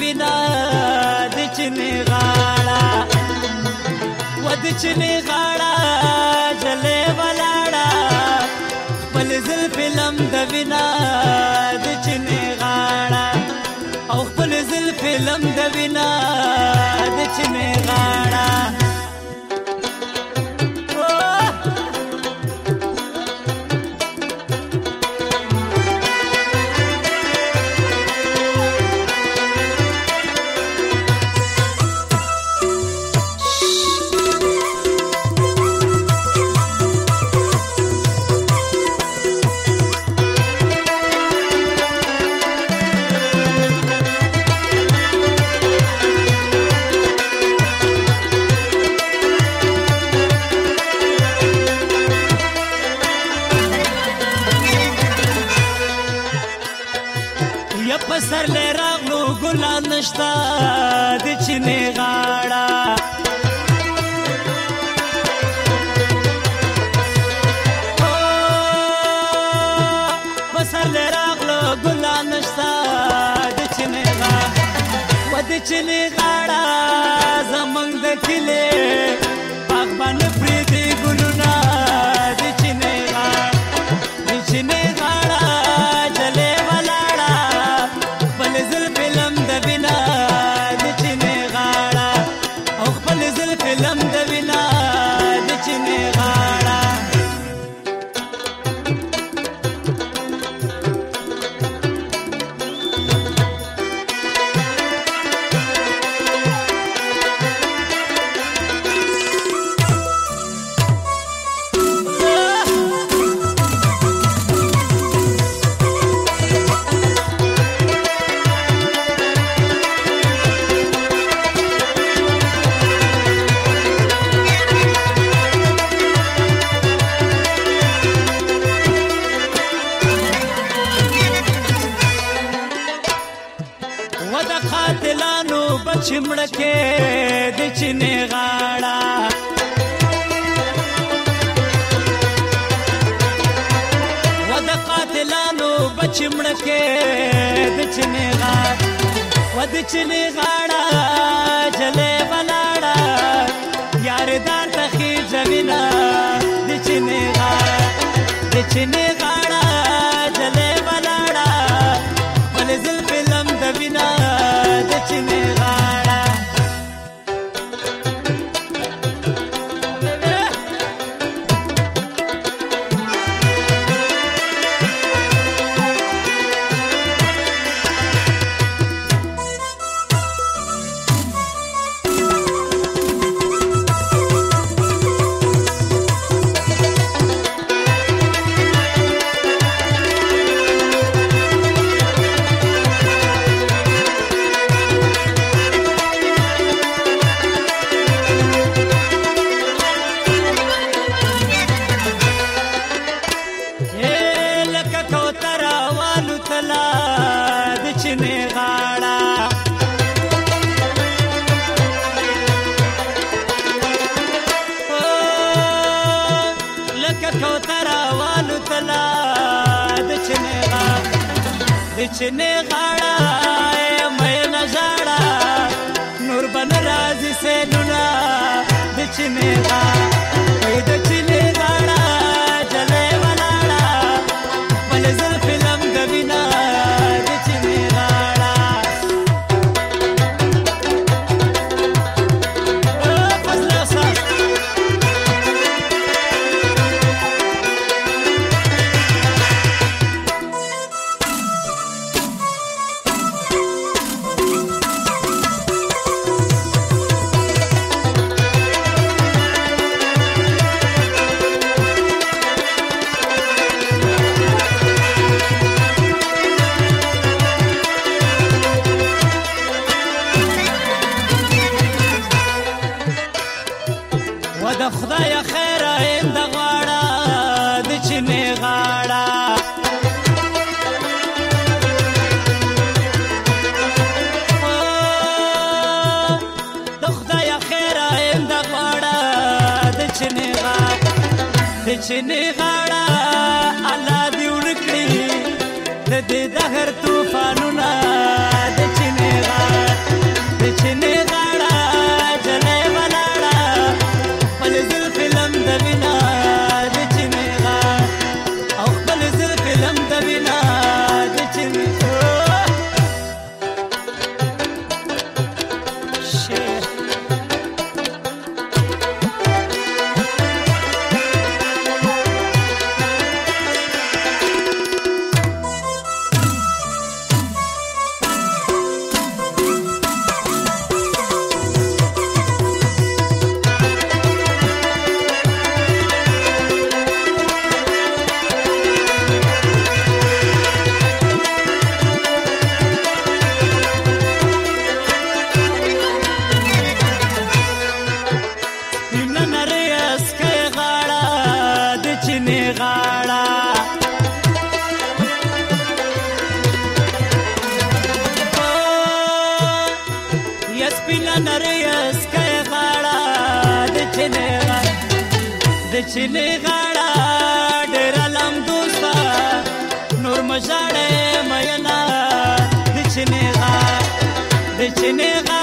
وینا د چنې غاړه و د چنې غاړه جلې ولاړه بل زلفلم د وینا نشتا د چینه غاړه چلی غاړه زمنګ د کلی کې د چینه غاړه ود قاتلانو بچ مړ کې د چینه غاړه ود چینه غاړه جلې بلاړه یار دان تخې جمینا د چینه غاړه د چینه لکه کوتره والو تلا د چنې غاړه د چنې غاړه مې نه ژاړه نور بن راځي سیلونه د چنې غاړه سرچینه غاړه الله دې ورکړي د دې دهر سپینا نری اسکای غاړه د چینه غاړه د چینه غاړه ډېر لم دوستا نور مژاړې مینا د چینه غاړه د چینه غاړه